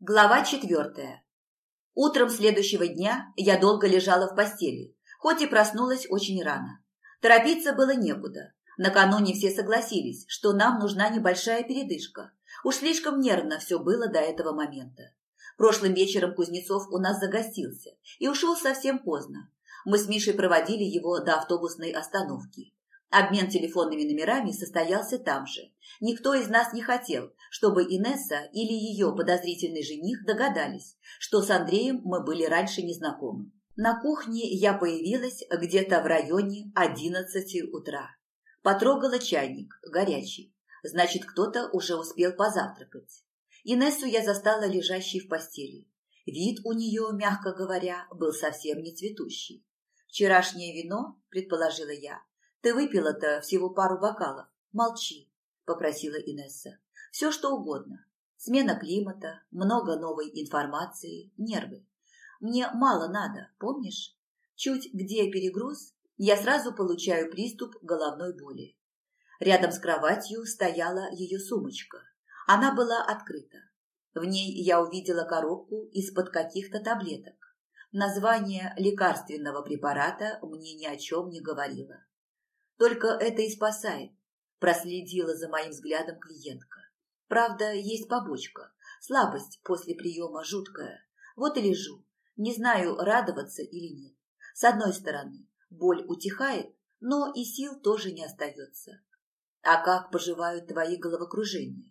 Глава четвертая. Утром следующего дня я долго лежала в постели, хоть и проснулась очень рано. Торопиться было некуда. Накануне все согласились, что нам нужна небольшая передышка. Уж слишком нервно все было до этого момента. Прошлым вечером Кузнецов у нас загостился и ушел совсем поздно. Мы с Мишей проводили его до автобусной остановки. Обмен телефонными номерами состоялся там же. Никто из нас не хотел, чтобы Инесса или ее подозрительный жених догадались, что с Андреем мы были раньше незнакомы. На кухне я появилась где-то в районе одиннадцати утра. Потрогала чайник, горячий. Значит, кто-то уже успел позавтракать. Инессу я застала лежащей в постели. Вид у нее, мягко говоря, был совсем не цветущий. «Вчерашнее вино», – предположила я, ты выпила-то всего пару бокалов. Молчи, попросила Инесса. Все что угодно. Смена климата, много новой информации, нервы. Мне мало надо, помнишь? Чуть где перегруз, я сразу получаю приступ головной боли. Рядом с кроватью стояла ее сумочка. Она была открыта. В ней я увидела коробку из-под каких-то таблеток. Название лекарственного препарата мне ни о чем не говорило. Только это и спасает, проследила за моим взглядом клиентка. Правда, есть побочка. Слабость после приема жуткая. Вот и лежу. Не знаю, радоваться или нет. С одной стороны, боль утихает, но и сил тоже не остается. А как поживают твои головокружения?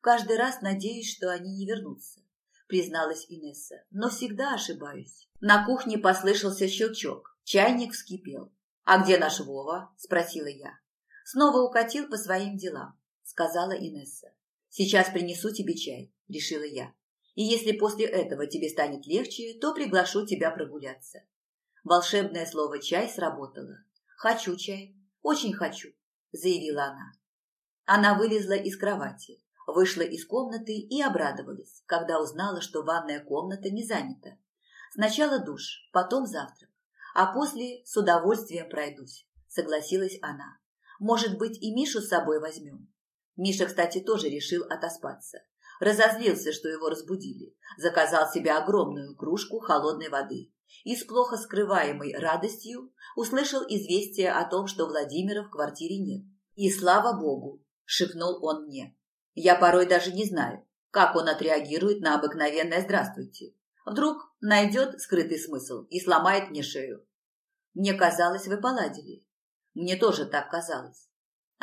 Каждый раз надеюсь, что они не вернутся, призналась Инесса, но всегда ошибаюсь. На кухне послышался щелчок. Чайник вскипел. «А где наш Вова?» – спросила я. «Снова укатил по своим делам», – сказала Инесса. «Сейчас принесу тебе чай», – решила я. «И если после этого тебе станет легче, то приглашу тебя прогуляться». Волшебное слово «чай» сработало. «Хочу чай, очень хочу», – заявила она. Она вылезла из кровати, вышла из комнаты и обрадовалась, когда узнала, что ванная комната не занята. Сначала душ, потом завтрак а после с удовольствием пройдусь», – согласилась она. «Может быть, и Мишу с собой возьмем?» Миша, кстати, тоже решил отоспаться. Разозлился, что его разбудили. Заказал себе огромную кружку холодной воды. И с плохо скрываемой радостью услышал известие о том, что Владимира в квартире нет. «И слава богу!» – шепнул он мне. «Я порой даже не знаю, как он отреагирует на обыкновенное «здравствуйте». Вдруг найдет скрытый смысл и сломает мне шею. Мне казалось, вы поладили. Мне тоже так казалось.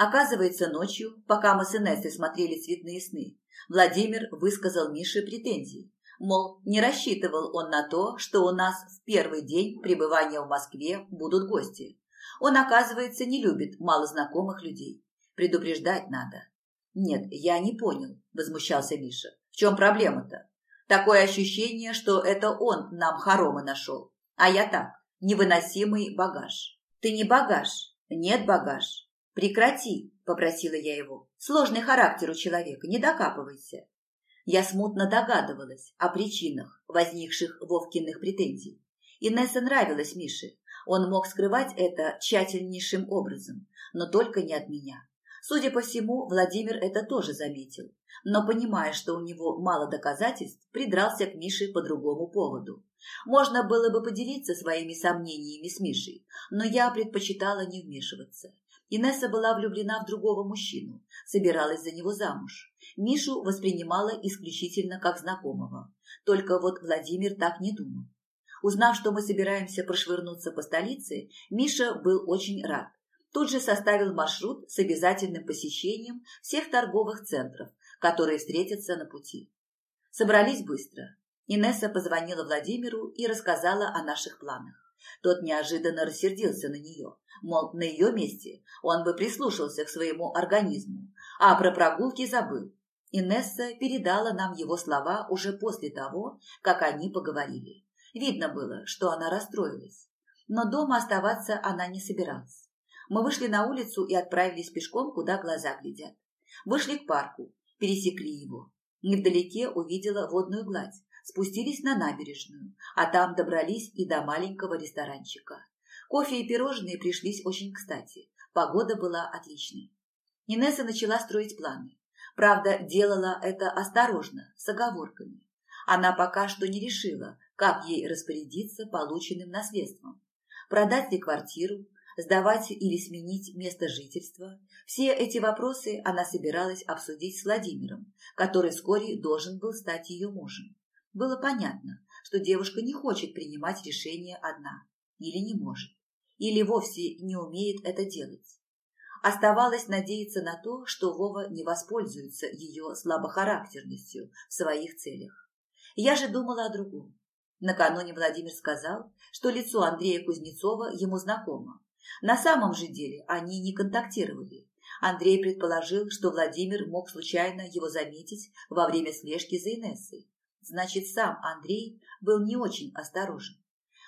Оказывается, ночью, пока мы с Инессой смотрели цветные сны, Владимир высказал Мише претензии. Мол, не рассчитывал он на то, что у нас в первый день пребывания в Москве будут гости. Он, оказывается, не любит малознакомых людей. Предупреждать надо. Нет, я не понял, возмущался Миша. В чем проблема-то? Такое ощущение, что это он нам хоромы нашел. А я так, невыносимый багаж. Ты не багаж. Нет багаж. Прекрати, попросила я его. Сложный характер у человека, не докапывайся. Я смутно догадывалась о причинах возникших Вовкиных претензий. Инесса нравилась Мише. Он мог скрывать это тщательнейшим образом, но только не от меня. Судя по всему, Владимир это тоже заметил, но, понимая, что у него мало доказательств, придрался к Мише по другому поводу. Можно было бы поделиться своими сомнениями с Мишей, но я предпочитала не вмешиваться. Инесса была влюблена в другого мужчину, собиралась за него замуж. Мишу воспринимала исключительно как знакомого. Только вот Владимир так не думал. Узнав, что мы собираемся прошвырнуться по столице, Миша был очень рад тут же составил маршрут с обязательным посещением всех торговых центров, которые встретятся на пути. Собрались быстро. Инесса позвонила Владимиру и рассказала о наших планах. Тот неожиданно рассердился на нее, мол, на ее месте он бы прислушался к своему организму, а про прогулки забыл. Инесса передала нам его слова уже после того, как они поговорили. Видно было, что она расстроилась. Но дома оставаться она не собиралась. Мы вышли на улицу и отправились пешком, куда глаза глядят. Вышли к парку, пересекли его. Невдалеке увидела водную гладь, спустились на набережную, а там добрались и до маленького ресторанчика. Кофе и пирожные пришлись очень кстати. Погода была отличной. Инесса начала строить планы. Правда, делала это осторожно, с оговорками. Она пока что не решила, как ей распорядиться полученным наследством. Продать ли квартиру, сдавать или сменить место жительства. Все эти вопросы она собиралась обсудить с Владимиром, который вскоре должен был стать ее мужем. Было понятно, что девушка не хочет принимать решение одна, или не может, или вовсе не умеет это делать. Оставалось надеяться на то, что Вова не воспользуется ее слабохарактерностью в своих целях. Я же думала о другом. Накануне Владимир сказал, что лицо Андрея Кузнецова ему знакомо. На самом же деле они не контактировали. Андрей предположил, что Владимир мог случайно его заметить во время слежки за Инессой. Значит, сам Андрей был не очень осторожен.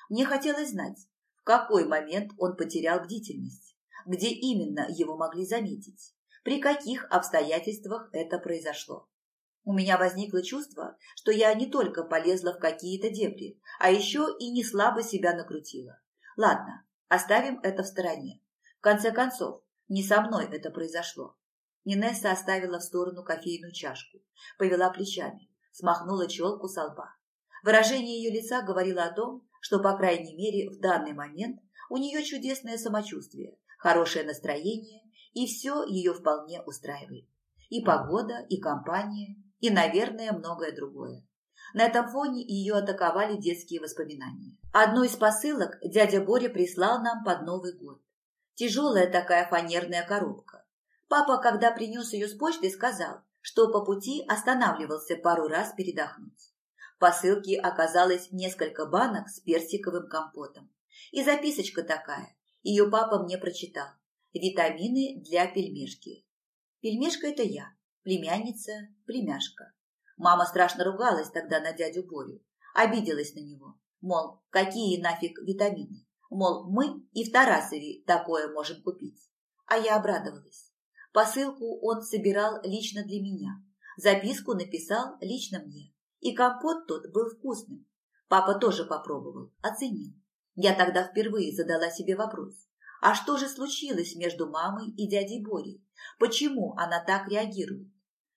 Мне хотелось знать, в какой момент он потерял бдительность, где именно его могли заметить, при каких обстоятельствах это произошло. У меня возникло чувство, что я не только полезла в какие-то дебри, а еще и не слабо себя накрутила. Ладно, оставим это в стороне. В конце концов, не со мной это произошло. Нинесса оставила в сторону кофейную чашку, повела плечами, смахнула челку со лба. Выражение ее лица говорило о том, что, по крайней мере, в данный момент у нее чудесное самочувствие, хорошее настроение, и все ее вполне устраивает. И погода, и компания, и, наверное, многое другое. На этом фоне ее атаковали детские воспоминания. Одну из посылок дядя Боря прислал нам под Новый год. Тяжелая такая фанерная коробка. Папа, когда принес ее с почты, сказал, что по пути останавливался пару раз передохнуть. В посылке оказалось несколько банок с персиковым компотом. И записочка такая. Ее папа мне прочитал. Витамины для пельмешки. Пельмешка – это я, племянница, племяшка. Мама страшно ругалась тогда на дядю Борю. Обиделась на него. Мол, какие нафиг витамины? Мол, мы и в Тарасове такое можем купить. А я обрадовалась. Посылку он собирал лично для меня. Записку написал лично мне. И компот тот был вкусным. Папа тоже попробовал, оценил. Я тогда впервые задала себе вопрос. А что же случилось между мамой и дядей Борей? Почему она так реагирует?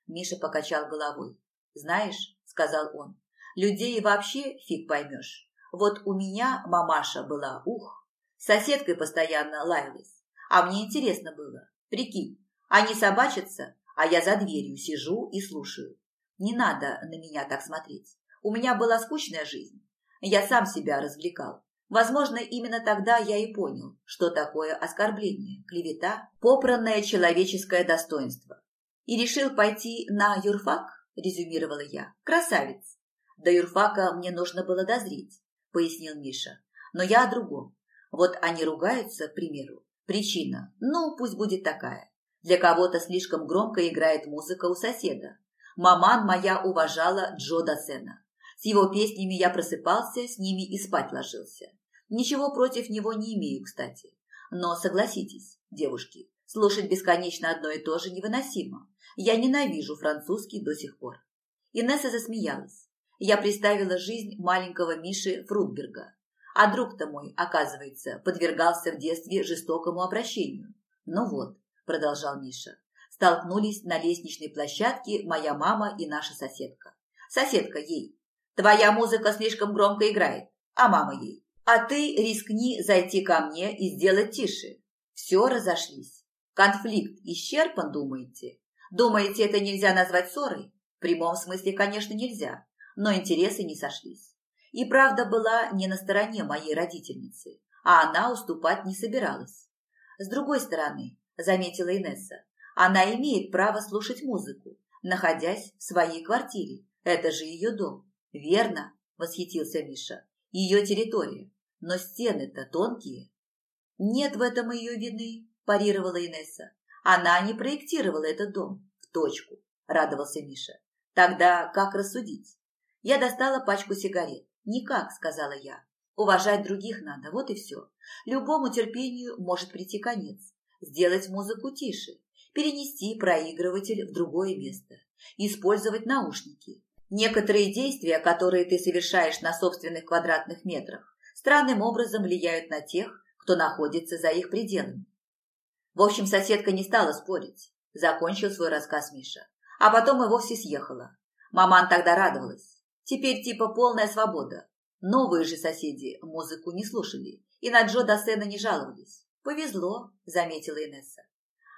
Миша покачал головой. «Знаешь», — сказал он, — «людей вообще фиг поймешь. Вот у меня мамаша была, ух, соседкой постоянно лаялась. А мне интересно было, прикинь, они собачатся, а я за дверью сижу и слушаю. Не надо на меня так смотреть. У меня была скучная жизнь. Я сам себя развлекал. Возможно, именно тогда я и понял, что такое оскорбление, клевета, попранное человеческое достоинство. И решил пойти на юрфак, резюмировала я. Красавец. До юрфака мне нужно было дозреть, пояснил Миша. Но я о другом. Вот они ругаются, к примеру. Причина, ну, пусть будет такая. Для кого-то слишком громко играет музыка у соседа. Маман моя уважала Джо Досена. С его песнями я просыпался, с ними и спать ложился. Ничего против него не имею, кстати. Но согласитесь, девушки, слушать бесконечно одно и то же невыносимо. Я ненавижу французский до сих пор. Инесса засмеялась. Я представила жизнь маленького Миши Фрудберга. А друг-то мой, оказывается, подвергался в детстве жестокому обращению. Ну вот, продолжал Миша. Столкнулись на лестничной площадке моя мама и наша соседка. Соседка ей. Твоя музыка слишком громко играет. А мама ей. А ты рискни зайти ко мне и сделать тише. Все разошлись. Конфликт исчерпан, думаете? Думаете, это нельзя назвать ссорой? В прямом смысле, конечно, нельзя. Но интересы не сошлись. И правда была не на стороне моей родительницы, а она уступать не собиралась. С другой стороны, заметила Инесса. Она имеет право слушать музыку, находясь в своей квартире. Это же ее дом. Верно, восхитился Миша. Ее территория. Но стены-то тонкие. Нет в этом ее вины, парировала Инесса. Она не проектировала этот дом. В точку, радовался Миша. Тогда как рассудить? Я достала пачку сигарет. Никак, сказала я. Уважать других надо, вот и все. Любому терпению может прийти конец сделать музыку тише, перенести проигрыватель в другое место, использовать наушники. Некоторые действия, которые ты совершаешь на собственных квадратных метрах, странным образом влияют на тех, кто находится за их пределами. В общем, соседка не стала спорить, закончил свой рассказ Миша, а потом и вовсе съехала. Маман тогда радовалась. Теперь типа полная свобода. Новые же соседи музыку не слушали и на Джо Дассена не жаловались. Повезло, заметила Инесса.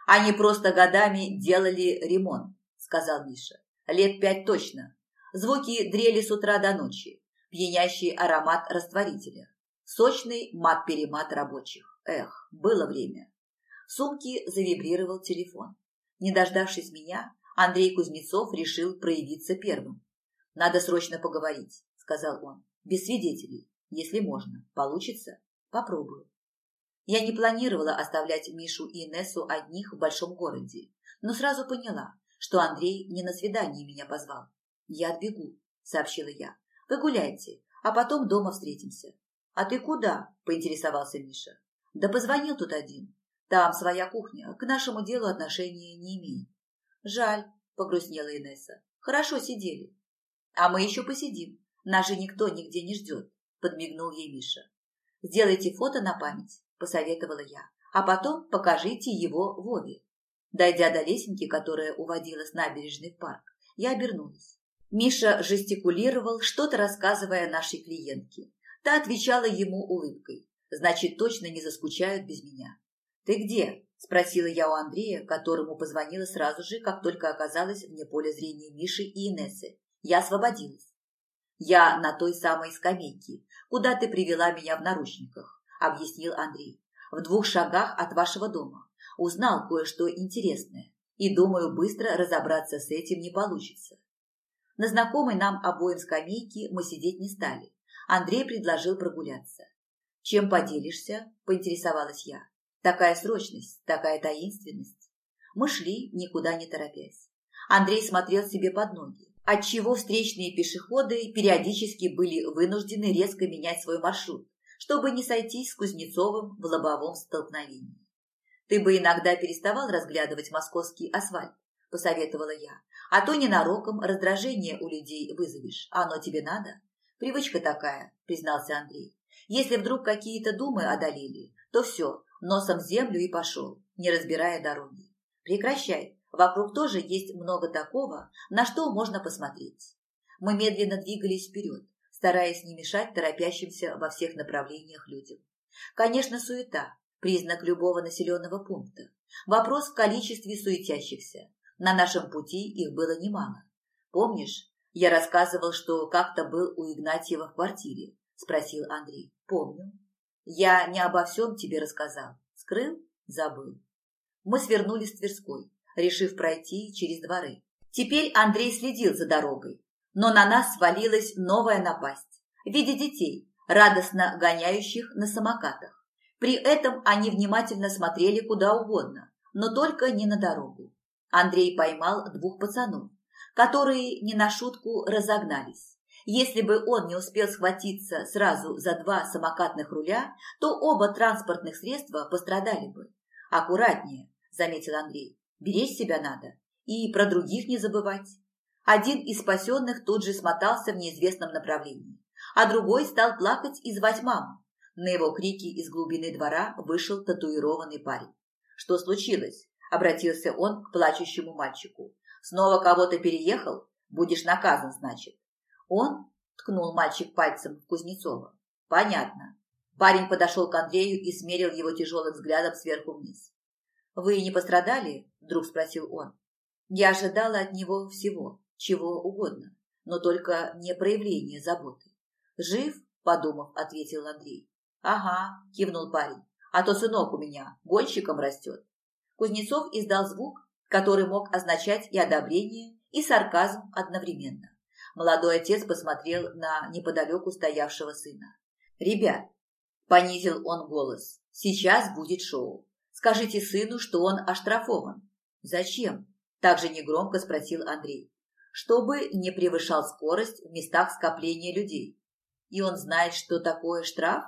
Они просто годами делали ремонт, сказал Миша. Лет пять точно. Звуки дрели с утра до ночи. Пьянящий аромат растворителя. Сочный мат-перемат рабочих. Эх, было время. В сумке завибрировал телефон. Не дождавшись меня, Андрей Кузнецов решил проявиться первым. «Надо срочно поговорить», — сказал он. «Без свидетелей, если можно. Получится? Попробую». Я не планировала оставлять Мишу и Инессу одних в большом городе, но сразу поняла, что Андрей не на свидание меня позвал. «Я отбегу», — сообщила я. «Вы гуляйте, а потом дома встретимся». «А ты куда?» – поинтересовался Миша. «Да позвонил тут один. Там своя кухня, к нашему делу отношения не имеет». «Жаль», – погрустнела Инесса. «Хорошо сидели». «А мы еще посидим. Нас же никто нигде не ждет», – подмигнул ей Миша. «Сделайте фото на память», – посоветовала я. «А потом покажите его Вове». Дойдя до лесенки, которая уводила с набережной в парк, я обернулась. Миша жестикулировал, что-то рассказывая нашей клиентке. Та отвечала ему улыбкой. Значит, точно не заскучают без меня. «Ты где?» – спросила я у Андрея, которому позвонила сразу же, как только оказалась вне поля зрения Миши и Инессы. Я освободилась. «Я на той самой скамейке, куда ты привела меня в наручниках», – объяснил Андрей. «В двух шагах от вашего дома. Узнал кое-что интересное, и, думаю, быстро разобраться с этим не получится». На знакомой нам обоим скамейке мы сидеть не стали. Андрей предложил прогуляться. «Чем поделишься?» – поинтересовалась я. «Такая срочность, такая таинственность». Мы шли, никуда не торопясь. Андрей смотрел себе под ноги, отчего встречные пешеходы периодически были вынуждены резко менять свой маршрут, чтобы не сойтись с Кузнецовым в лобовом столкновении. «Ты бы иногда переставал разглядывать московский асфальт», – посоветовала я. «А то ненароком раздражение у людей вызовешь. Оно тебе надо?» Привычка такая, признался Андрей. Если вдруг какие-то думы одолели, то все, носом землю и пошел, не разбирая дороги. Прекращай, вокруг тоже есть много такого, на что можно посмотреть. Мы медленно двигались вперед, стараясь не мешать торопящимся во всех направлениях людям. Конечно, суета – признак любого населенного пункта. Вопрос в количестве суетящихся. На нашем пути их было немало. Помнишь, я рассказывал, что как-то был у Игнатьева в квартире, спросил Андрей. Помню. Я не обо всем тебе рассказал. Скрыл? Забыл. Мы свернули с Тверской, решив пройти через дворы. Теперь Андрей следил за дорогой, но на нас свалилась новая напасть в виде детей, радостно гоняющих на самокатах. При этом они внимательно смотрели куда угодно, но только не на дорогу. Андрей поймал двух пацанов, которые не на шутку разогнались. Если бы он не успел схватиться сразу за два самокатных руля, то оба транспортных средства пострадали бы. «Аккуратнее», – заметил Андрей. «Беречь себя надо. И про других не забывать». Один из спасенных тут же смотался в неизвестном направлении, а другой стал плакать и звать маму. На его крики из глубины двора вышел татуированный парень. «Что случилось?» – обратился он к плачущему мальчику. Снова кого-то переехал? Будешь наказан, значит. Он ткнул мальчик пальцем в Кузнецова. Понятно. Парень подошел к Андрею и смерил его тяжелым взглядом сверху вниз. «Вы не пострадали?» – вдруг спросил он. Я ожидала от него всего, чего угодно, но только не проявления заботы. «Жив?» – подумав, ответил Андрей. «Ага», – кивнул парень, – «а то сынок у меня гонщиком растет». Кузнецов издал звук, который мог означать и одобрение, и сарказм одновременно. Молодой отец посмотрел на неподалеку стоявшего сына. «Ребят», – понизил он голос, – «сейчас будет шоу. Скажите сыну, что он оштрафован». «Зачем?» – также негромко спросил Андрей. «Чтобы не превышал скорость в местах скопления людей. И он знает, что такое штраф?»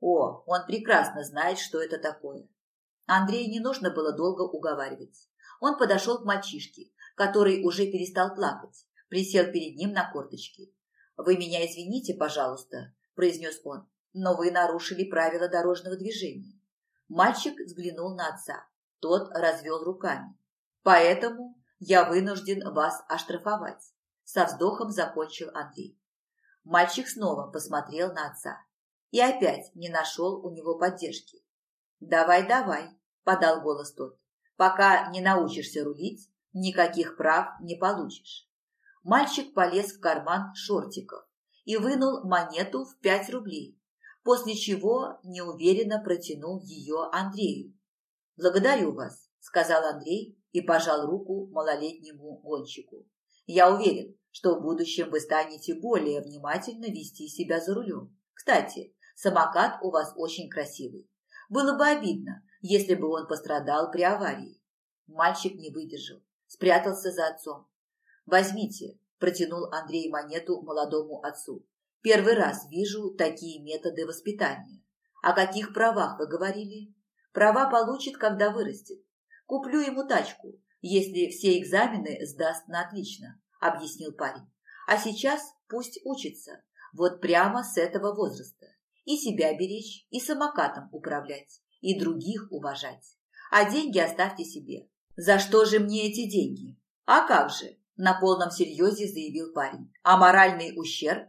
«О, он прекрасно знает, что это такое». Андрею не нужно было долго уговаривать. Он подошел к мальчишке, который уже перестал плакать, присел перед ним на корточки. «Вы меня извините, пожалуйста», – произнес он, – «но вы нарушили правила дорожного движения». Мальчик взглянул на отца. Тот развел руками. «Поэтому я вынужден вас оштрафовать», – со вздохом закончил Андрей. Мальчик снова посмотрел на отца и опять не нашел у него поддержки. «Давай, давай», – подал голос тот. «Пока не научишься рулить, никаких прав не получишь». Мальчик полез в карман шортиков и вынул монету в пять рублей, после чего неуверенно протянул ее Андрею. «Благодарю вас», – сказал Андрей и пожал руку малолетнему гонщику. «Я уверен, что в будущем вы станете более внимательно вести себя за рулем. Кстати, самокат у вас очень красивый. Было бы обидно, если бы он пострадал при аварии». Мальчик не выдержал, спрятался за отцом. «Возьмите», – протянул Андрей монету молодому отцу. «Первый раз вижу такие методы воспитания. О каких правах вы говорили?» «Права получит, когда вырастет. Куплю ему тачку, если все экзамены сдаст на отлично», – объяснил парень. «А сейчас пусть учится, вот прямо с этого возраста. И себя беречь, и самокатом управлять, и других уважать. А деньги оставьте себе. За что же мне эти деньги? А как же? На полном серьезе заявил парень. А моральный ущерб?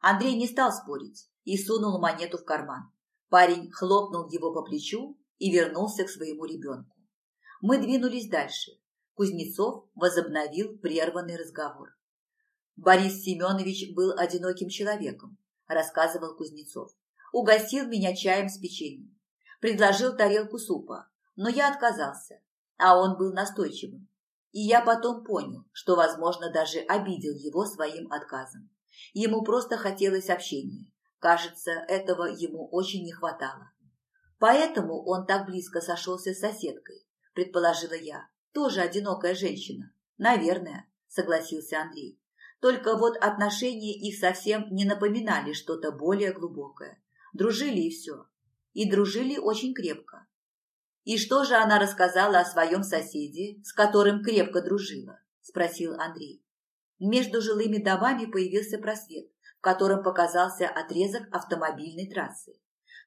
Андрей не стал спорить и сунул монету в карман. Парень хлопнул его по плечу и вернулся к своему ребенку. Мы двинулись дальше. Кузнецов возобновил прерванный разговор. Борис Семенович был одиноким человеком, рассказывал Кузнецов. Угостил меня чаем с печеньем. Предложил тарелку супа, но я отказался, а он был настойчивым. И я потом понял, что, возможно, даже обидел его своим отказом. Ему просто хотелось общения. Кажется, этого ему очень не хватало. Поэтому он так близко сошелся с соседкой, предположила я. Тоже одинокая женщина. Наверное, согласился Андрей. Только вот отношения их совсем не напоминали что-то более глубокое. Дружили и все. И дружили очень крепко. «И что же она рассказала о своем соседе, с которым крепко дружила?» – спросил Андрей. Между жилыми домами появился просвет, в котором показался отрезок автомобильной трассы.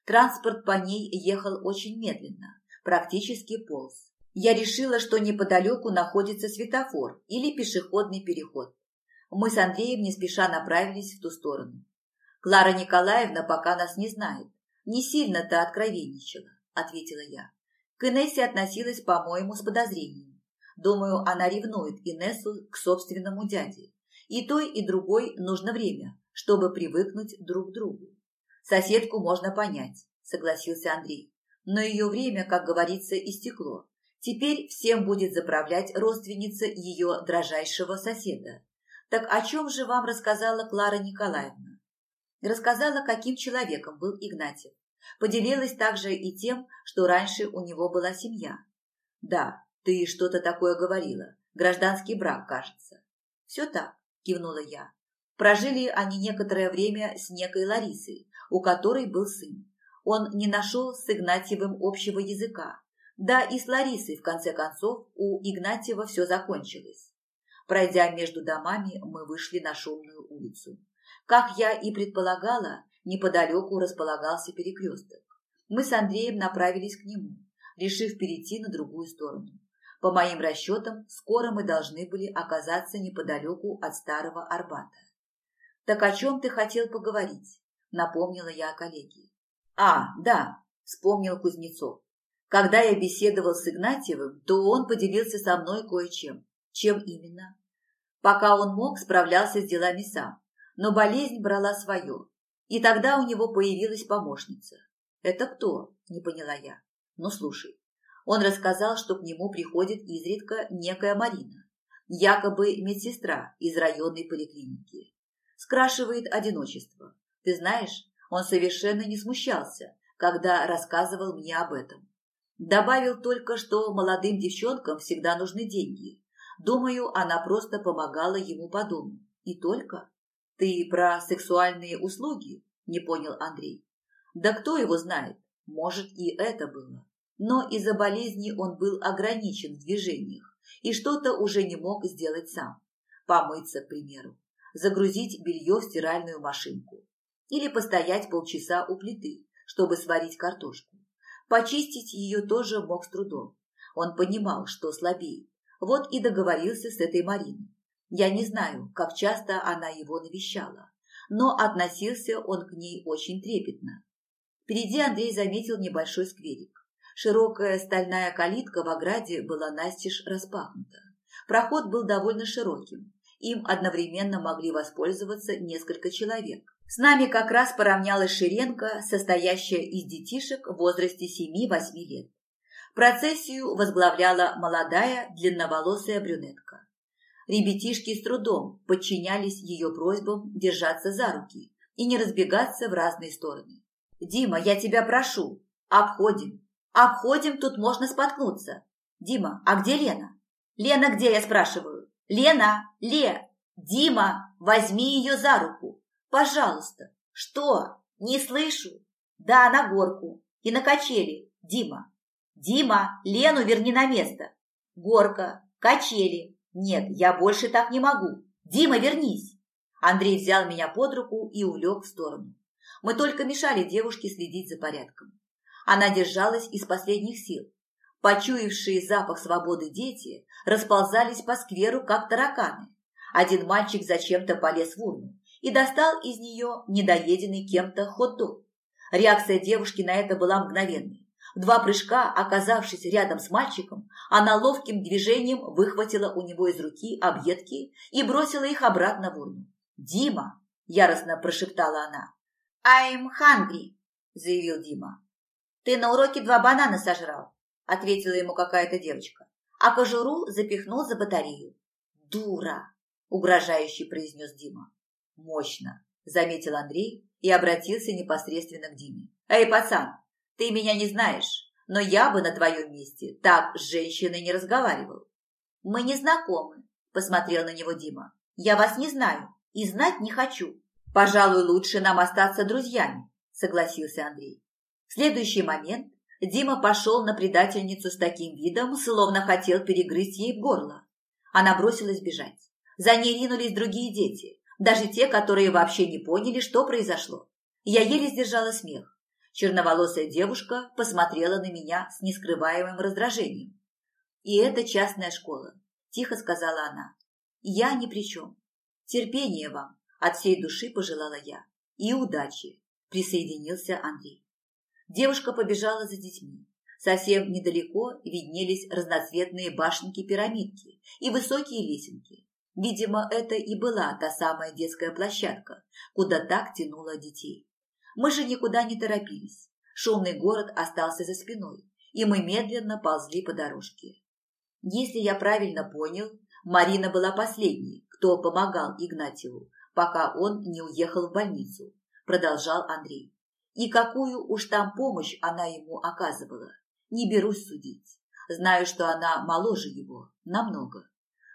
Транспорт по ней ехал очень медленно, практически полз. Я решила, что неподалеку находится светофор или пешеходный переход. Мы с Андреем не спеша направились в ту сторону. Клара Николаевна пока нас не знает. Не сильно-то откровенничала, ответила я. К Инессе относилась, по-моему, с подозрением. Думаю, она ревнует Инессу к собственному дяде. И той, и другой нужно время, чтобы привыкнуть друг к другу. Соседку можно понять, согласился Андрей. Но ее время, как говорится, истекло. Теперь всем будет заправлять родственница ее дрожайшего соседа. Так о чем же вам рассказала Клара Николаевна? Рассказала, каким человеком был Игнатьев. Поделилась также и тем, что раньше у него была семья. Да, ты что-то такое говорила. Гражданский брак, кажется. Все так, кивнула я. Прожили они некоторое время с некой Ларисой, у которой был сын. Он не нашел с Игнатьевым общего языка. Да и с Ларисой, в конце концов, у Игнатьева все закончилось. Пройдя между домами, мы вышли на шумную улицу. Как я и предполагала, неподалеку располагался перекресток. Мы с Андреем направились к нему, решив перейти на другую сторону. По моим расчетам, скоро мы должны были оказаться неподалеку от старого Арбата. «Так о чем ты хотел поговорить?» – напомнила я о коллеге. «А, да», – вспомнил Кузнецов. «Когда я беседовал с Игнатьевым, то он поделился со мной кое-чем. Чем именно?» Пока он мог, справлялся с делами сам, но болезнь брала свое, и тогда у него появилась помощница. «Это кто?» – не поняла я. «Ну, слушай». Он рассказал, что к нему приходит изредка некая Марина, якобы медсестра из районной поликлиники. Скрашивает одиночество. Ты знаешь, он совершенно не смущался, когда рассказывал мне об этом. Добавил только, что молодым девчонкам всегда нужны деньги. Думаю, она просто помогала ему по дому. И только. «Ты про сексуальные услуги?» – не понял Андрей. «Да кто его знает? Может, и это было. Но из-за болезни он был ограничен в движениях и что-то уже не мог сделать сам. Помыться, к примеру, загрузить белье в стиральную машинку или постоять полчаса у плиты, чтобы сварить картошку. Почистить ее тоже мог с трудом. Он понимал, что слабеет. Вот и договорился с этой Мариной. Я не знаю, как часто она его навещала, но относился он к ней очень трепетно. Впереди Андрей заметил небольшой скверик. Широкая стальная калитка в ограде была настежь распахнута. Проход был довольно широким. Им одновременно могли воспользоваться несколько человек. С нами как раз поравнялась шеренга, состоящая из детишек в возрасте 7-8 лет. Процессию возглавляла молодая длинноволосая брюнетка. Ребятишки с трудом подчинялись ее просьбам держаться за руки и не разбегаться в разные стороны. «Дима, я тебя прошу, обходим. Обходим, тут можно споткнуться. Дима, а где Лена?» «Лена где, я спрашиваю?» «Лена! Ле! Дима, возьми ее за руку! Пожалуйста!» «Что? Не слышу?» «Да, на горку и на качели, Дима!» «Дима, Лену верни на место!» «Горка, качели!» «Нет, я больше так не могу! Дима, вернись!» Андрей взял меня под руку и увлек в сторону. Мы только мешали девушке следить за порядком. Она держалась из последних сил, Почуявшие запах свободы дети расползались по скверу, как тараканы. Один мальчик зачем-то полез в урну и достал из нее недоеденный кем-то хот-дог. Реакция девушки на это была мгновенной. В два прыжка, оказавшись рядом с мальчиком, она ловким движением выхватила у него из руки объедки и бросила их обратно в урну. «Дима!» – яростно прошептала она. «I'm hungry», – заявил Дима. «Ты на уроке два банана сожрал. – ответила ему какая-то девочка, а кожуру запихнул за батарею. «Дура!» – угрожающе произнес Дима. «Мощно!» – заметил Андрей и обратился непосредственно к Диме. «Эй, пацан, ты меня не знаешь, но я бы на твоем месте так с женщиной не разговаривал». «Мы не знакомы», – посмотрел на него Дима. «Я вас не знаю и знать не хочу». «Пожалуй, лучше нам остаться друзьями», – согласился Андрей. В следующий момент Дима пошел на предательницу с таким видом, словно хотел перегрызть ей горло. Она бросилась бежать. За ней ринулись другие дети, даже те, которые вообще не поняли, что произошло. Я еле сдержала смех. Черноволосая девушка посмотрела на меня с нескрываемым раздражением. «И это частная школа», – тихо сказала она. «Я ни при чем. Терпения вам, от всей души пожелала я. И удачи», – присоединился Андрей. Девушка побежала за детьми. Совсем недалеко виднелись разноцветные башенки-пирамидки и высокие лесенки. Видимо, это и была та самая детская площадка, куда так тянуло детей. Мы же никуда не торопились. Шумный город остался за спиной, и мы медленно ползли по дорожке. Если я правильно понял, Марина была последней, кто помогал Игнатьеву, пока он не уехал в больницу, продолжал Андрей. И какую уж там помощь она ему оказывала, не берусь судить. Знаю, что она моложе его, намного.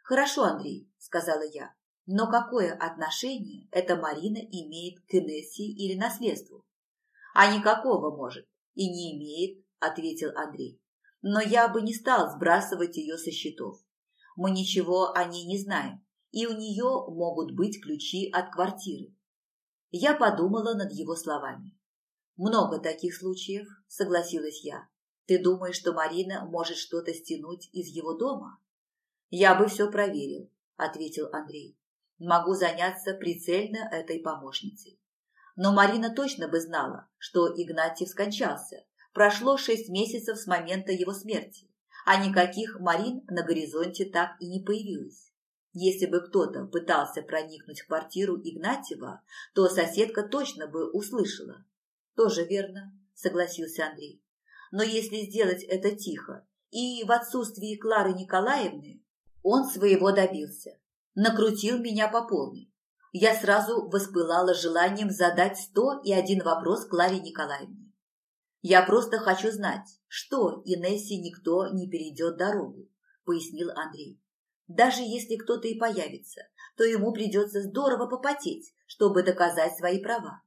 Хорошо, Андрей, сказала я, но какое отношение эта Марина имеет к Инессе или наследству? А никакого, может, и не имеет, ответил Андрей. Но я бы не стал сбрасывать ее со счетов. Мы ничего о ней не знаем, и у нее могут быть ключи от квартиры. Я подумала над его словами. Много таких случаев, согласилась я. Ты думаешь, что Марина может что-то стянуть из его дома? Я бы все проверил, ответил Андрей. Могу заняться прицельно этой помощницей. Но Марина точно бы знала, что Игнатьев скончался. Прошло шесть месяцев с момента его смерти, а никаких Марин на горизонте так и не появилось. Если бы кто-то пытался проникнуть в квартиру Игнатьева, то соседка точно бы услышала, тоже верно, согласился Андрей. Но если сделать это тихо и в отсутствии Клары Николаевны, он своего добился. Накрутил меня по полной. Я сразу воспылала желанием задать сто и один вопрос Кларе Николаевне. Я просто хочу знать, что Инессе никто не перейдет дорогу, пояснил Андрей. Даже если кто-то и появится, то ему придется здорово попотеть, чтобы доказать свои права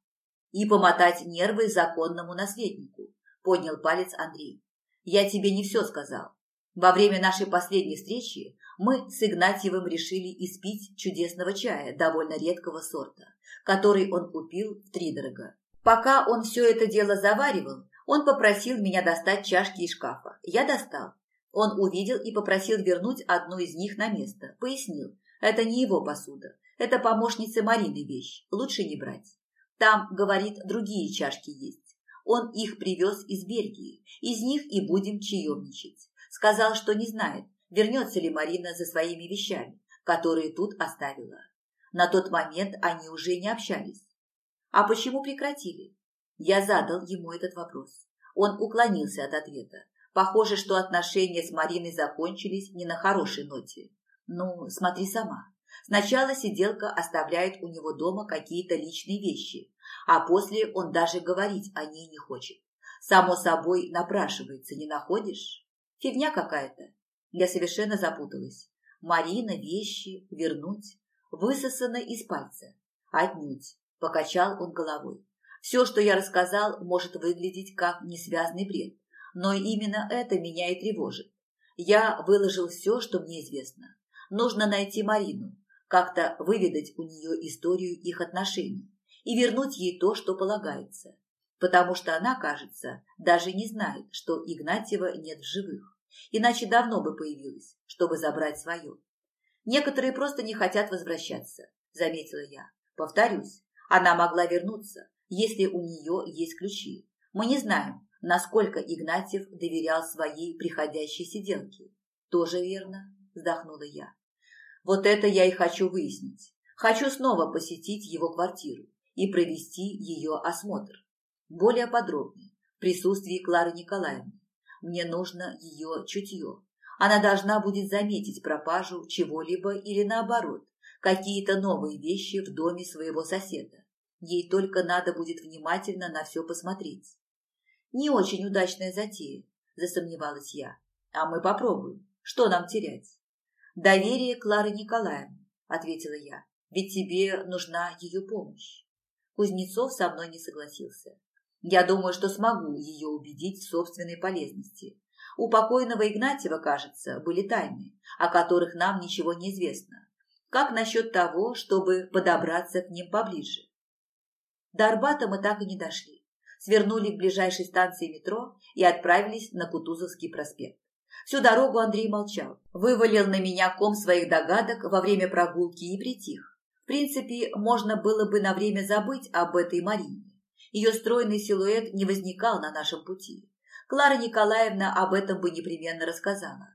и помотать нервы законному наследнику, поднял палец Андрей. Я тебе не все сказал. Во время нашей последней встречи мы с Игнатьевым решили испить чудесного чая довольно редкого сорта, который он купил в втридорога. Пока он все это дело заваривал, он попросил меня достать чашки из шкафа. Я достал. Он увидел и попросил вернуть одну из них на место. Пояснил, это не его посуда. Это помощница Марины вещь, лучше не брать. Там, говорит, другие чашки есть. Он их привез из Бельгии, из них и будем чаемничать. Сказал, что не знает, вернется ли Марина за своими вещами, которые тут оставила. На тот момент они уже не общались. А почему прекратили? Я задал ему этот вопрос. Он уклонился от ответа. Похоже, что отношения с Мариной закончились не на хорошей ноте. Ну, смотри сама. Сначала сиделка оставляет у него дома какие-то личные вещи, а после он даже говорить о ней не хочет. Само собой напрашивается, не находишь? Фигня какая-то. Я совершенно запуталась. Марина вещи вернуть. Высосано из пальца. Отнюдь. Покачал он головой. Все, что я рассказал, может выглядеть как несвязный бред. Но именно это меня и тревожит. Я выложил все, что мне известно. Нужно найти Марину, как-то выведать у нее историю их отношений и вернуть ей то, что полагается. Потому что она, кажется, даже не знает, что Игнатьева нет в живых. Иначе давно бы появилась, чтобы забрать свое. Некоторые просто не хотят возвращаться, заметила я. Повторюсь, она могла вернуться, если у нее есть ключи. Мы не знаем, насколько Игнатьев доверял своей приходящей сиделке. Тоже верно, вздохнула я. Вот это я и хочу выяснить. Хочу снова посетить его квартиру и провести ее осмотр. Более подробно, в присутствии Клары Николаевны. Мне нужно ее чутье. Она должна будет заметить пропажу чего-либо или наоборот, какие-то новые вещи в доме своего соседа. Ей только надо будет внимательно на все посмотреть. Не очень удачная затея, засомневалась я. А мы попробуем. Что нам терять? Доверие Клары Николаевны, ответила я. Ведь тебе нужна ее помощь. Кузнецов со мной не согласился. Я думаю, что смогу ее убедить в собственной полезности. У покойного Игнатьева, кажется, были тайны, о которых нам ничего не известно. Как насчет того, чтобы подобраться к ним поближе? До Арбата мы так и не дошли свернули к ближайшей станции метро и отправились на Кутузовский проспект. Всю дорогу Андрей молчал, вывалил на меня ком своих догадок во время прогулки и притих. В принципе, можно было бы на время забыть об этой Марине. Ее стройный силуэт не возникал на нашем пути. Клара Николаевна об этом бы непременно рассказала.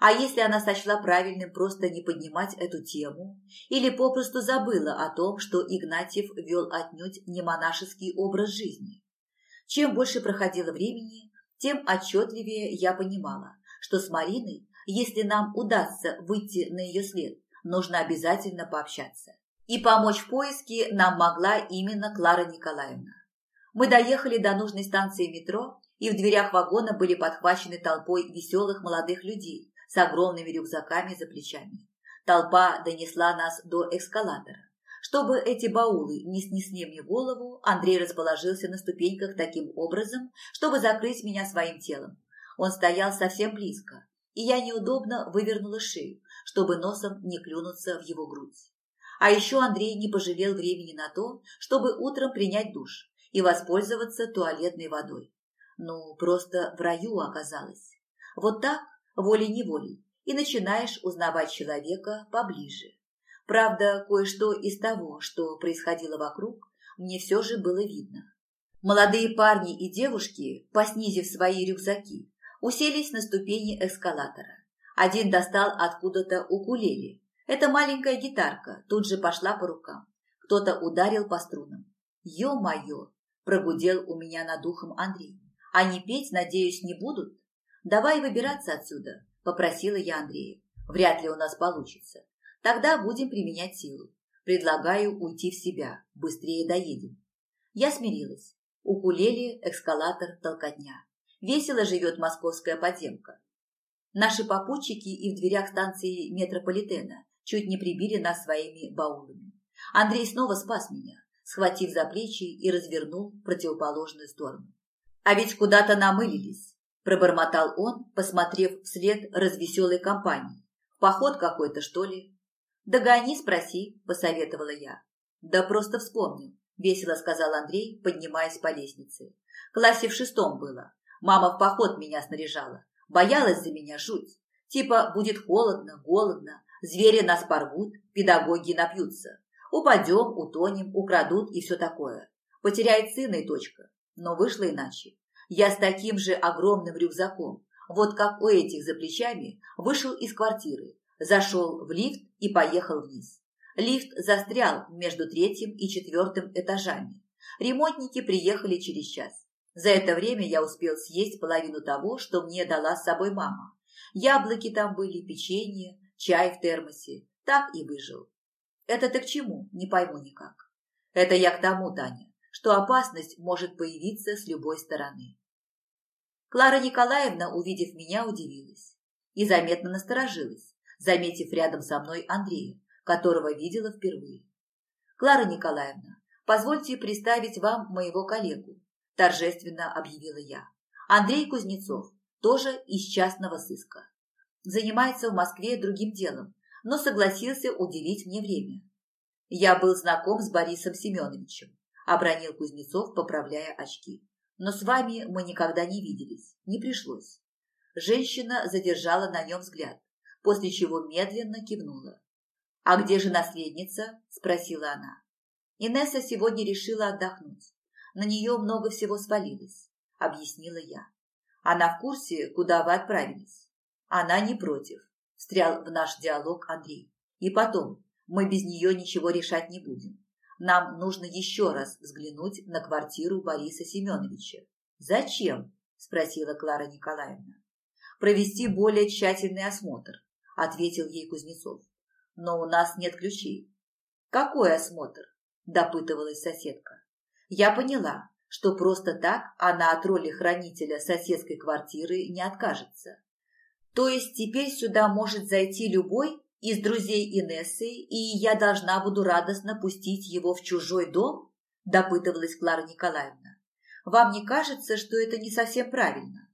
А если она сочла правильным просто не поднимать эту тему или попросту забыла о том, что Игнатьев вел отнюдь не монашеский образ жизни? Чем больше проходило времени, тем отчетливее я понимала, что с Мариной, если нам удастся выйти на ее след, нужно обязательно пообщаться. И помочь в поиске нам могла именно Клара Николаевна. Мы доехали до нужной станции метро, и в дверях вагона были подхвачены толпой веселых молодых людей с огромными рюкзаками за плечами. Толпа донесла нас до эскалатора. Чтобы эти баулы не снесли мне голову, Андрей расположился на ступеньках таким образом, чтобы закрыть меня своим телом. Он стоял совсем близко, и я неудобно вывернула шею, чтобы носом не клюнуться в его грудь. А еще Андрей не пожалел времени на то, чтобы утром принять душ и воспользоваться туалетной водой. Ну, просто в раю оказалось. Вот так, волей-неволей, и начинаешь узнавать человека поближе. Правда, кое-что из того, что происходило вокруг, мне все же было видно. Молодые парни и девушки, поснизив свои рюкзаки, уселись на ступени эскалатора. Один достал откуда-то укулеле. Эта маленькая гитарка тут же пошла по рукам. Кто-то ударил по струнам. «Ё-моё!» – прогудел у меня над ухом Андрей. «Они петь, надеюсь, не будут?» «Давай выбираться отсюда», – попросила я Андрея. «Вряд ли у нас получится. Тогда будем применять силу. Предлагаю уйти в себя, быстрее доедем. Я смирилась. Укулеле, эскалатор, толкотня. Весело живет московская подземка. Наши попутчики и в дверях станции метрополитена чуть не прибили нас своими баулами. Андрей снова спас меня, схватив за плечи и развернул в противоположную сторону. «А ведь куда-то намылились», – пробормотал он, посмотрев вслед развеселой компании. «Поход какой-то, что ли?» «Догони, спроси», – посоветовала я. «Да просто вспомнил», – весело сказал Андрей, поднимаясь по лестнице. «Классе в шестом было. Мама в поход меня снаряжала. Боялась за меня жуть. Типа будет холодно, голодно, звери нас порвут, педагоги напьются. Упадем, утонем, украдут и все такое. Потеряет сына и точка. Но вышло иначе. Я с таким же огромным рюкзаком, вот как у этих за плечами, вышел из квартиры, зашел в лифт и поехал вниз. Лифт застрял между третьим и четвертым этажами. Ремонтники приехали через час. За это время я успел съесть половину того, что мне дала с собой мама. Яблоки там были, печенье, чай в термосе. Так и выжил. Это ты к чему? Не пойму никак. Это я к тому, Таня, что опасность может появиться с любой стороны. Клара Николаевна, увидев меня, удивилась и заметно насторожилась, заметив рядом со мной Андрея, которого видела впервые. «Клара Николаевна, позвольте представить вам моего коллегу», торжественно объявила я. «Андрей Кузнецов, тоже из частного сыска. Занимается в Москве другим делом, но согласился уделить мне время. Я был знаком с Борисом Семеновичем, обронил Кузнецов, поправляя очки. Но с вами мы никогда не виделись, не пришлось. Женщина задержала на нем взгляд, после чего медленно кивнула. «А где же наследница?» – спросила она. Инесса сегодня решила отдохнуть. На нее много всего свалилось, объяснила я. Она в курсе, куда вы отправились. Она не против, встрял в наш диалог Андрей. И потом, мы без нее ничего решать не будем. Нам нужно еще раз взглянуть на квартиру Бориса Семеновича. Зачем? спросила Клара Николаевна. Провести более тщательный осмотр, ответил ей Кузнецов. Но у нас нет ключей. Какой осмотр? допытывалась соседка. Я поняла, что просто так она от роли хранителя соседской квартиры не откажется. То есть теперь сюда может зайти любой из друзей Инессы, и я должна буду радостно пустить его в чужой дом? Допытывалась Клара Николаевна. Вам не кажется, что это не совсем правильно?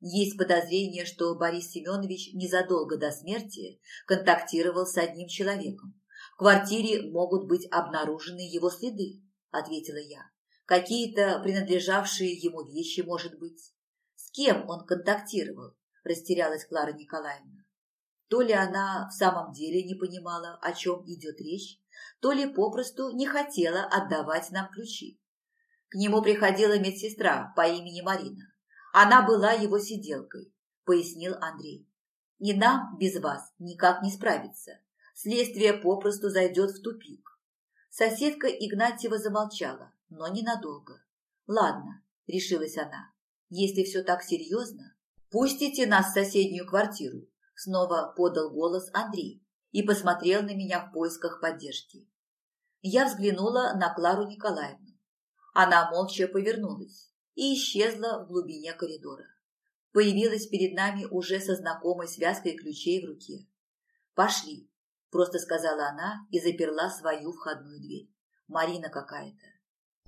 Есть подозрение, что Борис Семенович незадолго до смерти контактировал с одним человеком. В квартире могут быть обнаружены его следы, ответила я. Какие-то принадлежавшие ему вещи, может быть. С кем он контактировал? Растерялась Клара Николаевна. То ли она в самом деле не понимала, о чем идет речь, то ли попросту не хотела отдавать нам ключи. К нему приходила медсестра по имени Марина. Она была его сиделкой, пояснил Андрей. И нам без вас никак не справиться. Следствие попросту зайдет в тупик. Соседка Игнатьева замолчала, но ненадолго. «Ладно», — решилась она, — «если все так серьезно, пустите нас в соседнюю квартиру», — снова подал голос Андрей и посмотрел на меня в поисках поддержки. Я взглянула на Клару Николаевну. Она молча повернулась и исчезла в глубине коридора. Появилась перед нами уже со знакомой связкой ключей в руке. «Пошли», – просто сказала она и заперла свою входную дверь. «Марина какая-то».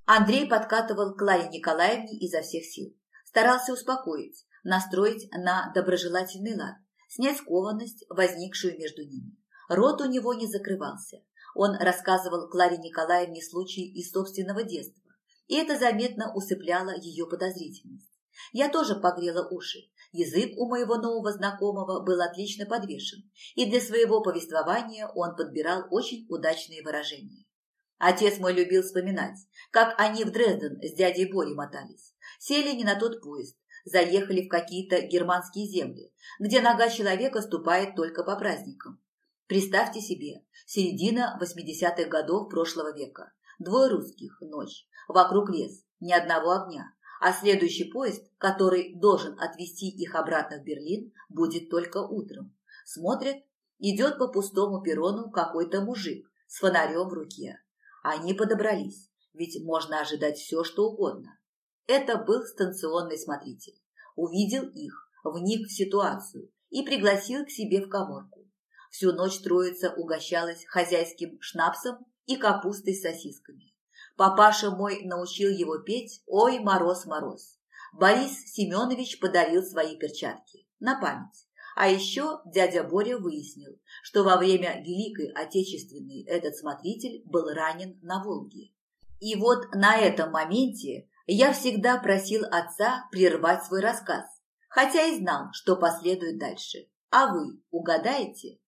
Андрей подкатывал к Кларе Николаевне изо всех сил. Старался успокоить, настроить на доброжелательный лад, снять скованность, возникшую между ними. Рот у него не закрывался. Он рассказывал Кларе Николаевне случаи из собственного детства, и это заметно усыпляло ее подозрительность. Я тоже погрела уши. Язык у моего нового знакомого был отлично подвешен, и для своего повествования он подбирал очень удачные выражения. Отец мой любил вспоминать, как они в Дрезден с дядей Борей мотались. Сели не на тот поезд, заехали в какие-то германские земли, где нога человека ступает только по праздникам. Представьте себе, середина 80-х годов прошлого века. Двое русских, ночь, вокруг лес, ни одного огня. А следующий поезд, который должен отвезти их обратно в Берлин, будет только утром. Смотрят, идет по пустому перрону какой-то мужик с фонарем в руке. Они подобрались, ведь можно ожидать все, что угодно. Это был станционный смотритель. Увидел их, вник в ситуацию и пригласил к себе в коморку. Всю ночь троица угощалась хозяйским шнапсом и капустой с сосисками. Папаша мой научил его петь «Ой, мороз, мороз». Борис Семенович подарил свои перчатки на память. А еще дядя Боря выяснил, что во время Великой Отечественной этот смотритель был ранен на Волге. И вот на этом моменте я всегда просил отца прервать свой рассказ, хотя и знал, что последует дальше. А вы угадаете?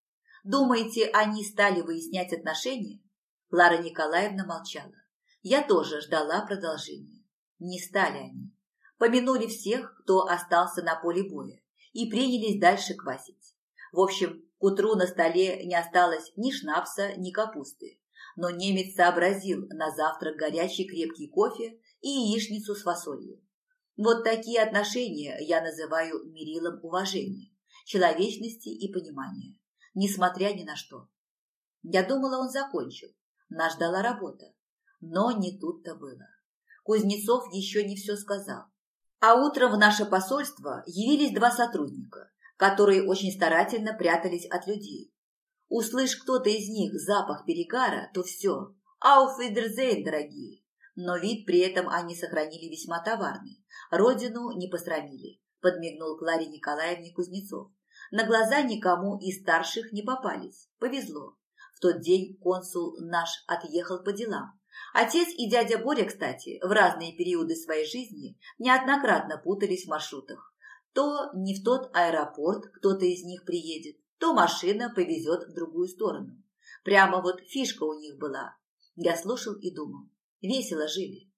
Думаете, они стали выяснять отношения? Клара Николаевна молчала. Я тоже ждала продолжения. Не стали они. Помянули всех, кто остался на поле боя, и принялись дальше квасить. В общем, к утру на столе не осталось ни шнапса, ни капусты. Но немец сообразил на завтрак горячий крепкий кофе и яичницу с фасолью. Вот такие отношения я называю мерилом уважения, человечности и понимания, несмотря ни на что. Я думала, он закончил. Нас ждала работа. Но не тут-то было. Кузнецов еще не все сказал. А утром в наше посольство явились два сотрудника, которые очень старательно прятались от людей. Услышь кто-то из них запах перегара, то все. Ауф и дорогие. Но вид при этом они сохранили весьма товарный. Родину не посрамили, подмигнул Кларе Николаевне Кузнецов. На глаза никому из старших не попались. Повезло. В тот день консул наш отъехал по делам, Отец и дядя Боря, кстати, в разные периоды своей жизни неоднократно путались в маршрутах. То не в тот аэропорт кто-то из них приедет, то машина повезет в другую сторону. Прямо вот фишка у них была. Я слушал и думал. Весело жили.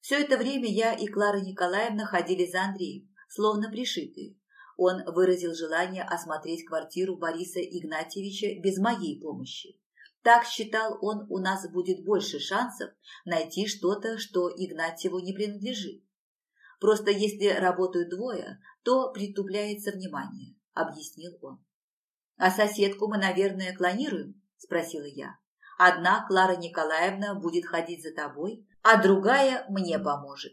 Все это время я и Клара Николаевна ходили за Андреем, словно пришитые. Он выразил желание осмотреть квартиру Бориса Игнатьевича без моей помощи. Так считал он, у нас будет больше шансов найти что-то, что Игнатьеву не принадлежит. Просто если работают двое, то притупляется внимание, объяснил он. А соседку мы, наверное, клонируем? Спросила я. Одна Клара Николаевна будет ходить за тобой, а другая мне поможет.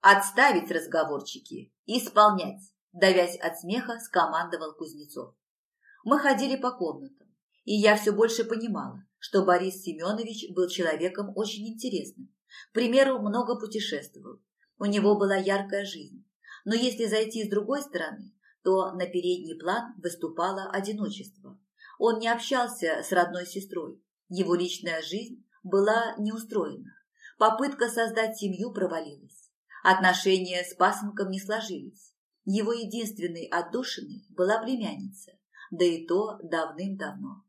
Отставить разговорчики, исполнять, давясь от смеха, скомандовал Кузнецов. Мы ходили по комнатам, и я все больше понимала, что Борис Семенович был человеком очень интересным. К примеру, много путешествовал. У него была яркая жизнь. Но если зайти с другой стороны, то на передний план выступало одиночество. Он не общался с родной сестрой. Его личная жизнь была неустроена. Попытка создать семью провалилась. Отношения с пасынком не сложились. Его единственной отдушиной была племянница, да и то давным-давно.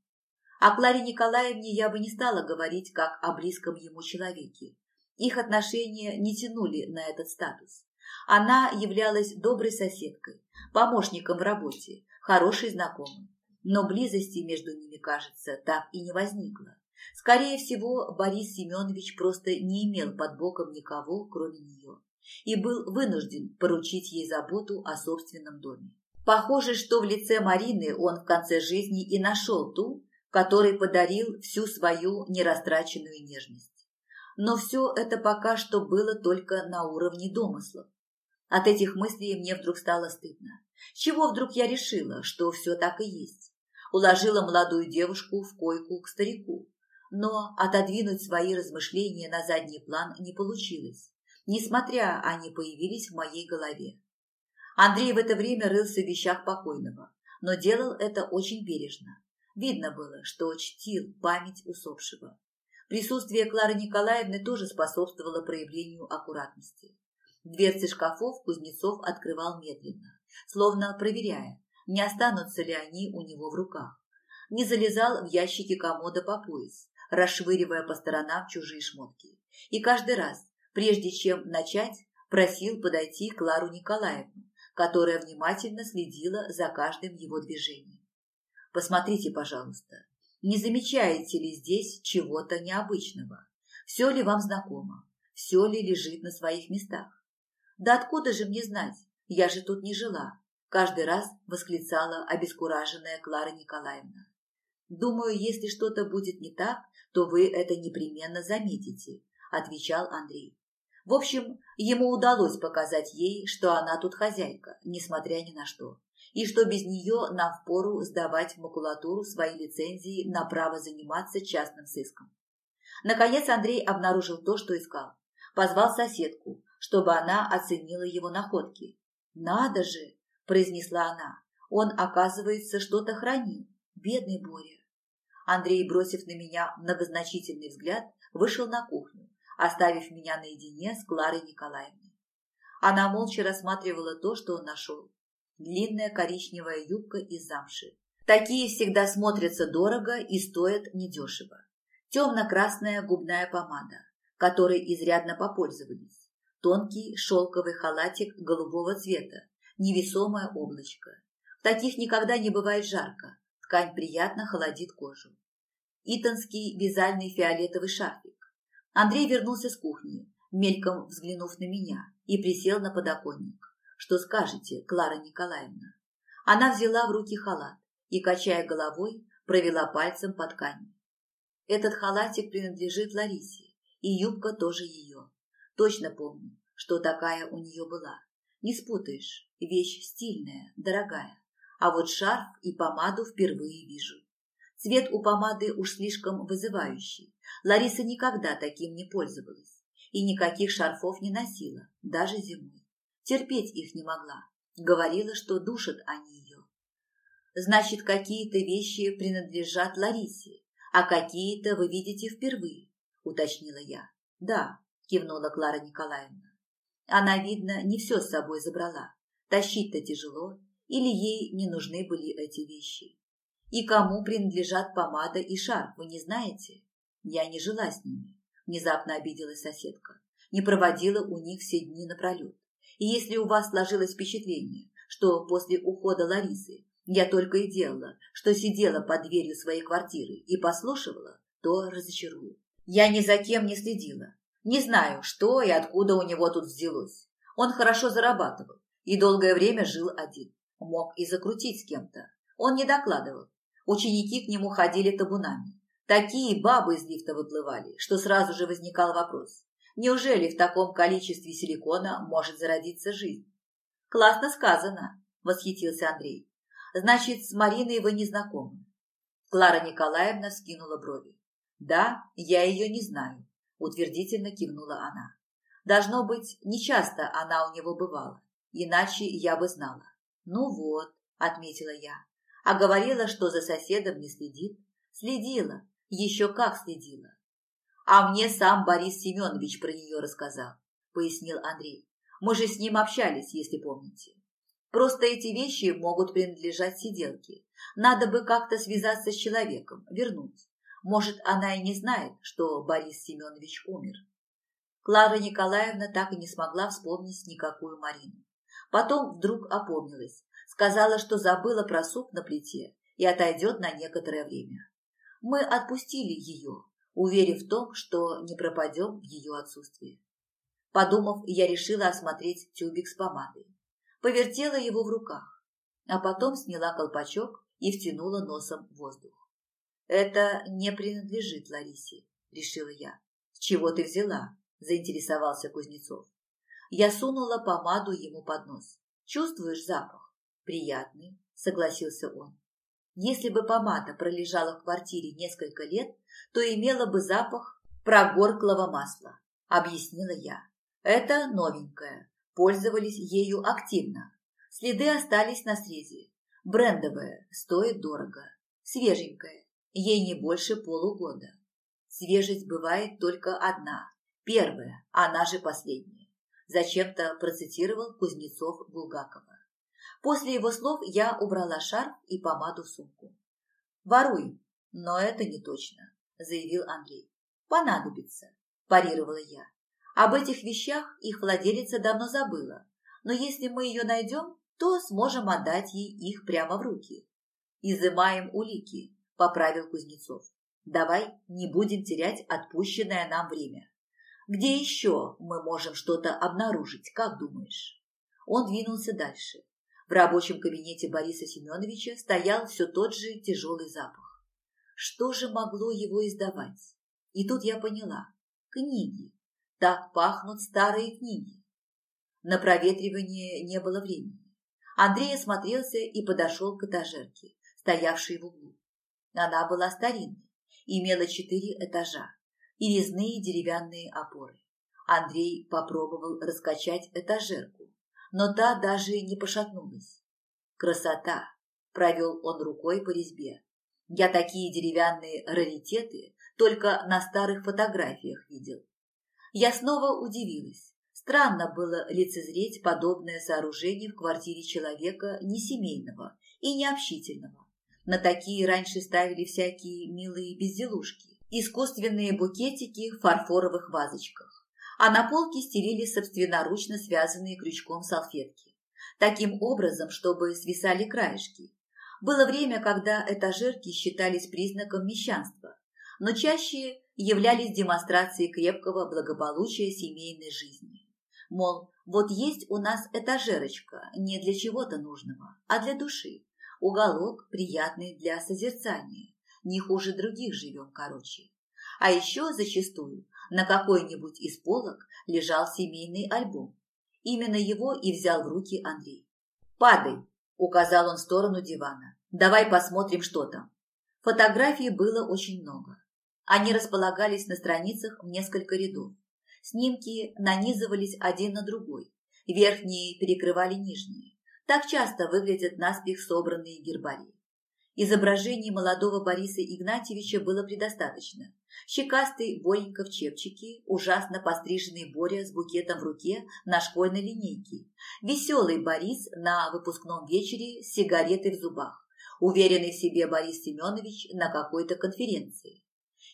О Кларе Николаевне я бы не стала говорить как о близком ему человеке. Их отношения не тянули на этот статус. Она являлась доброй соседкой, помощником в работе, хорошей знакомой. Но близости между ними, кажется, так и не возникло. Скорее всего, Борис Семенович просто не имел под боком никого, кроме нее, и был вынужден поручить ей заботу о собственном доме. Похоже, что в лице Марины он в конце жизни и нашел ту, который подарил всю свою нерастраченную нежность. Но все это пока что было только на уровне домыслов. От этих мыслей мне вдруг стало стыдно. Чего вдруг я решила, что все так и есть? Уложила молодую девушку в койку к старику. Но отодвинуть свои размышления на задний план не получилось, несмотря они появились в моей голове. Андрей в это время рылся в вещах покойного, но делал это очень бережно, Видно было, что чтил память усопшего. Присутствие Клары Николаевны тоже способствовало проявлению аккуратности. Дверцы шкафов Кузнецов открывал медленно, словно проверяя, не останутся ли они у него в руках. Не залезал в ящики комода по пояс, расшвыривая по сторонам чужие шмотки. И каждый раз, прежде чем начать, просил подойти Клару Николаевну, которая внимательно следила за каждым его движением. Посмотрите, пожалуйста, не замечаете ли здесь чего-то необычного? Все ли вам знакомо? Все ли лежит на своих местах? Да откуда же мне знать? Я же тут не жила. Каждый раз восклицала обескураженная Клара Николаевна. Думаю, если что-то будет не так, то вы это непременно заметите, отвечал Андрей. В общем, ему удалось показать ей, что она тут хозяйка, несмотря ни на что и что без нее нам впору сдавать в макулатуру свои лицензии на право заниматься частным сыском. Наконец Андрей обнаружил то, что искал. Позвал соседку, чтобы она оценила его находки. «Надо же!» – произнесла она. «Он, оказывается, что-то хранил. Бедный Боря!» Андрей, бросив на меня многозначительный взгляд, вышел на кухню, оставив меня наедине с Кларой Николаевной. Она молча рассматривала то, что он нашел длинная коричневая юбка из замши. Такие всегда смотрятся дорого и стоят недешево. темно-красная губная помада, которой изрядно попользовались, тонкий шелковый халатик голубого цвета, невесомое облачко. В таких никогда не бывает жарко, ткань приятно холодит кожу. Итонский вязальный фиолетовый шарфик. Андрей вернулся с кухни, мельком взглянув на меня, и присел на подоконник. «Что скажете, Клара Николаевна?» Она взяла в руки халат и, качая головой, провела пальцем по ткани. Этот халатик принадлежит Ларисе, и юбка тоже ее. Точно помню, что такая у нее была. Не спутаешь, вещь стильная, дорогая. А вот шарф и помаду впервые вижу. Цвет у помады уж слишком вызывающий. Лариса никогда таким не пользовалась. И никаких шарфов не носила, даже зимой. Терпеть их не могла. Говорила, что душат они ее. Значит, какие-то вещи принадлежат Ларисе, а какие-то вы видите впервые, уточнила я. Да, кивнула Клара Николаевна. Она, видно, не все с собой забрала. Тащить-то тяжело, или ей не нужны были эти вещи. И кому принадлежат помада и шарф, вы не знаете? Я не жила с ними, внезапно обиделась соседка. Не проводила у них все дни напролет. И если у вас сложилось впечатление, что после ухода Ларисы я только и делала, что сидела под дверью своей квартиры и послушивала, то разочарую. Я ни за кем не следила. Не знаю, что и откуда у него тут взялось. Он хорошо зарабатывал и долгое время жил один. Мог и закрутить с кем-то. Он не докладывал. Ученики к нему ходили табунами. Такие бабы из лифта выплывали, что сразу же возникал вопрос. Неужели в таком количестве силикона может зародиться жизнь? Классно сказано, восхитился Андрей. Значит, с Мариной вы не знакомы. Клара Николаевна скинула брови. Да, я ее не знаю, утвердительно кивнула она. Должно быть, нечасто она у него бывала, иначе я бы знала. Ну вот, отметила я. А говорила, что за соседом не следит. Следила, еще как следила. А мне сам Борис Семенович про нее рассказал, пояснил Андрей. Мы же с ним общались, если помните. Просто эти вещи могут принадлежать сиделке. Надо бы как-то связаться с человеком, вернуть. Может, она и не знает, что Борис Семенович умер. Клара Николаевна так и не смогла вспомнить никакую Марину. Потом вдруг опомнилась, сказала, что забыла про суп на плите и отойдет на некоторое время. Мы отпустили ее, уверив в том, что не пропадем в ее отсутствие. Подумав, я решила осмотреть тюбик с помадой повертела его в руках, а потом сняла колпачок и втянула носом воздух. «Это не принадлежит Ларисе», — решила я. «С чего ты взяла?» — заинтересовался Кузнецов. Я сунула помаду ему под нос. «Чувствуешь запах?» «Приятный», — согласился он. «Если бы помада пролежала в квартире несколько лет, то имела бы запах прогорклого масла», — объяснила я. «Это новенькое, пользовались ею активно. Следы остались на срезе. Брендовая, стоит дорого. Свеженькая, ей не больше полугода. Свежесть бывает только одна, первая, она же последняя. Зачем-то процитировал Кузнецов Булгакова. После его слов я убрала шарф и помаду в сумку. «Воруем, но это не точно», – заявил Андрей. «Понадобится», – парировала я. Об этих вещах их владелица давно забыла, но если мы ее найдем, то сможем отдать ей их прямо в руки. Изымаем улики, поправил Кузнецов. Давай не будем терять отпущенное нам время. Где еще мы можем что-то обнаружить, как думаешь? Он двинулся дальше. В рабочем кабинете Бориса Семеновича стоял все тот же тяжелый запах. Что же могло его издавать? И тут я поняла. Книги. Так пахнут старые книги. На проветривание не было времени. Андрей осмотрелся и подошел к этажерке, стоявшей в углу. Она была старинной, имела четыре этажа и резные деревянные опоры. Андрей попробовал раскачать этажерку, но та даже не пошатнулась. «Красота!» – провел он рукой по резьбе. «Я такие деревянные раритеты только на старых фотографиях видел. Я снова удивилась. Странно было лицезреть подобное сооружение в квартире человека не семейного и не общительного. На такие раньше ставили всякие милые безделушки. искусственные букетики в фарфоровых вазочках, а на полке стелили собственноручно связанные крючком салфетки, таким образом, чтобы свисали краешки. Было время, когда этажерки считались признаком мещанства, но чаще являлись демонстрацией крепкого благополучия семейной жизни. Мол, вот есть у нас этажерочка не для чего-то нужного, а для души. Уголок приятный для созерцания. Не хуже других живем, короче. А еще зачастую на какой-нибудь из полок лежал семейный альбом. Именно его и взял в руки Андрей. «Падай!» – указал он в сторону дивана. «Давай посмотрим, что там». Фотографий было очень много. Они располагались на страницах в несколько рядов. Снимки нанизывались один на другой. Верхние перекрывали нижние. Так часто выглядят наспех собранные гербарии. Изображений молодого Бориса Игнатьевича было предостаточно. Щекастый Боренька в чепчике, ужасно постриженный Боря с букетом в руке на школьной линейке, веселый Борис на выпускном вечере с сигаретой в зубах, уверенный в себе Борис Семенович на какой-то конференции.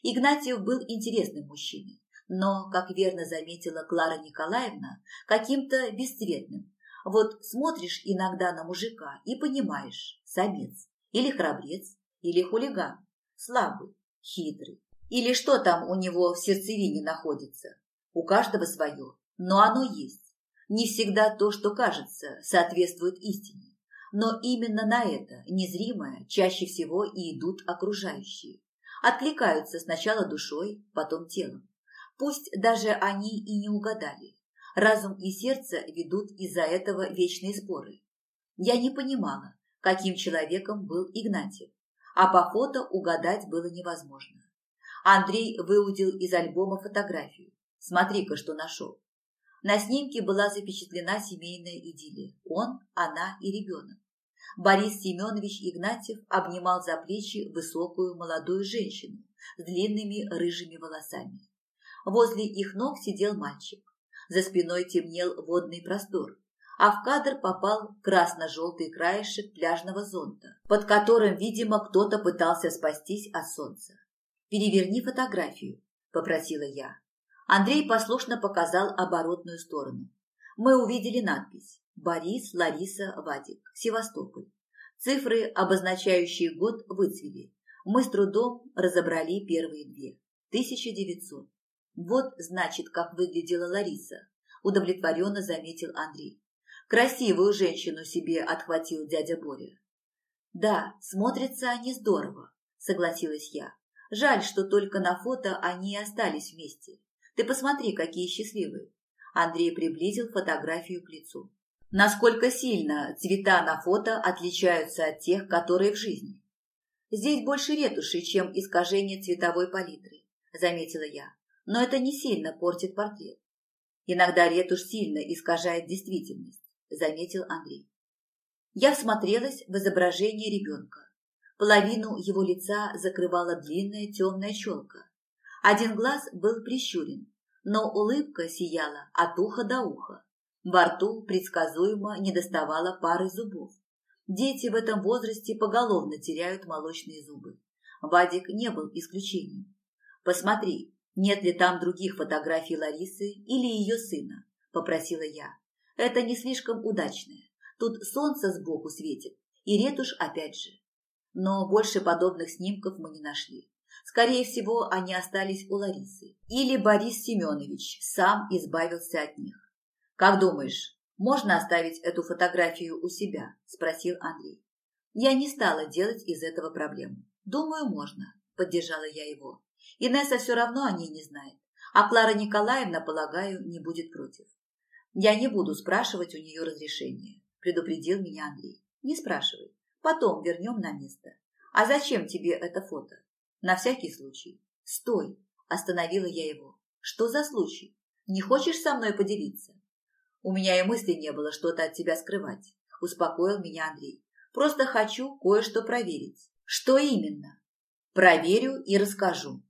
Игнатьев был интересным мужчиной, но, как верно заметила Клара Николаевна, каким-то бесцветным. Вот смотришь иногда на мужика и понимаешь, самец, или храбрец, или хулиган, слабый, хитрый, или что там у него в сердцевине находится. У каждого свое, но оно есть. Не всегда то, что кажется, соответствует истине. Но именно на это, незримое, чаще всего и идут окружающие. Откликаются сначала душой, потом телом. Пусть даже они и не угадали. Разум и сердце ведут из-за этого вечные споры. Я не понимала, каким человеком был Игнатьев, а по фото угадать было невозможно. Андрей выудил из альбома фотографию. Смотри-ка, что нашел. На снимке была запечатлена семейная идиллия. Он, она и ребенок. Борис Семенович Игнатьев обнимал за плечи высокую молодую женщину с длинными рыжими волосами. Возле их ног сидел мальчик. За спиной темнел водный простор, а в кадр попал красно-желтый краешек пляжного зонта, под которым, видимо, кто-то пытался спастись от солнца. «Переверни фотографию», – попросила я. Андрей послушно показал оборотную сторону. Мы увидели надпись «Борис, Лариса, Вадик, Севастополь». Цифры, обозначающие год, выцвели. Мы с трудом разобрали первые две. 1900. Вот, значит, как выглядела Лариса, удовлетворенно заметил Андрей. Красивую женщину себе отхватил дядя Боря. Да, смотрятся они здорово, согласилась я. Жаль, что только на фото они и остались вместе. Ты посмотри, какие счастливые. Андрей приблизил фотографию к лицу. Насколько сильно цвета на фото отличаются от тех, которые в жизни. Здесь больше ретуши, чем искажение цветовой палитры, заметила я но это не сильно портит портрет. Иногда ретушь сильно искажает действительность, заметил Андрей. Я всмотрелась в изображение ребенка. Половину его лица закрывала длинная темная челка. Один глаз был прищурен, но улыбка сияла от уха до уха. Во рту предсказуемо недоставало пары зубов. Дети в этом возрасте поголовно теряют молочные зубы. Вадик не был исключением. «Посмотри, «Нет ли там других фотографий Ларисы или ее сына?» – попросила я. «Это не слишком удачное. Тут солнце сбоку светит, и ретушь опять же. Но больше подобных снимков мы не нашли. Скорее всего, они остались у Ларисы. Или Борис Семенович сам избавился от них. «Как думаешь, можно оставить эту фотографию у себя?» – спросил Андрей. Я не стала делать из этого проблему. «Думаю, можно», – поддержала я его. Инесса все равно о ней не знает, а Клара Николаевна, полагаю, не будет против. Я не буду спрашивать у нее разрешения, предупредил меня Андрей. Не спрашивай, потом вернем на место. А зачем тебе это фото? На всякий случай. Стой, остановила я его. Что за случай? Не хочешь со мной поделиться? У меня и мысли не было что-то от тебя скрывать, успокоил меня Андрей. Просто хочу кое-что проверить. Что именно? Проверю и расскажу.